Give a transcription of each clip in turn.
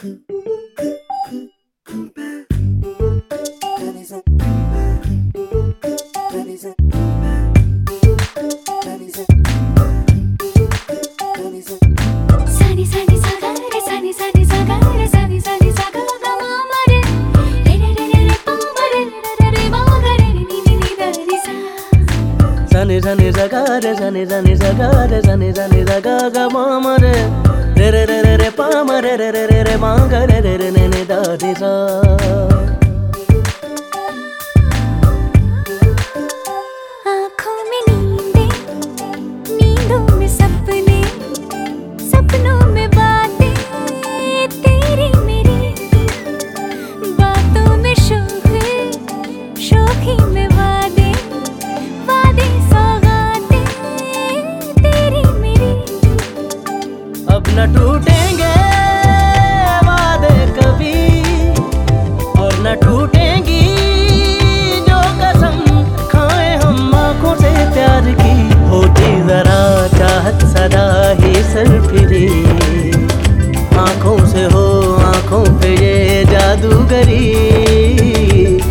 Kumpa, kumpa, ani zanibegi, ani zanibegi, ani zanibegi, ani zanibegi, sani sani zagara, sani sani zagara, sani zane zane zagara, zane zane zagara, zane zane zagara mamare, rererere re re re re re ma ga re re re ne ne da sa आँखों में नींदें नींदों में सपने सपनों में बातें तेरी मेरी बातों में शोक में वादे वादे सौगातें तेरी मेरी अब टूटेंगे जादूगरी।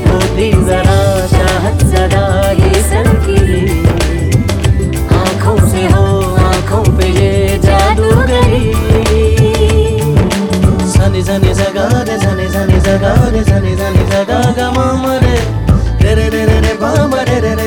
होती जरा चाहत सदा ये फिरी आँखों से हो, आँखों पे ये जादूगरी। सनी सनी, जगा रे सनी सनी, जगा रे सनी सनी, जगा गा मामा रे। रे रे रे रे रे रे रे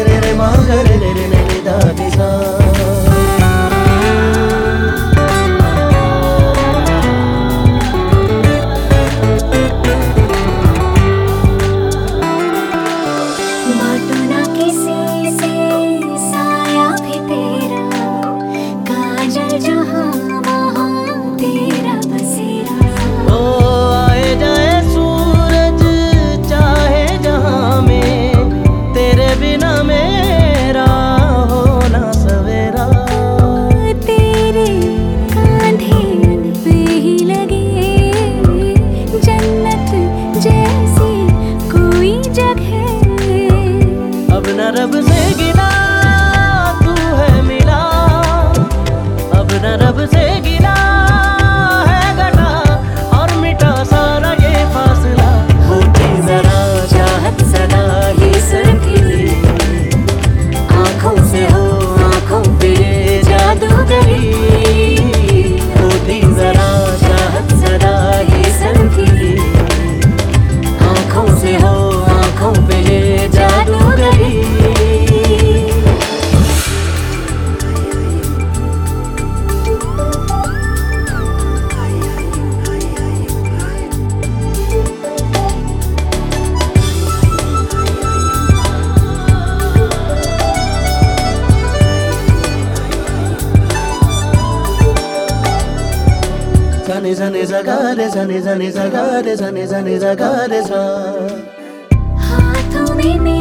Zani zani zagare zani zani zagare zani zani zagare za हाथों में मेरे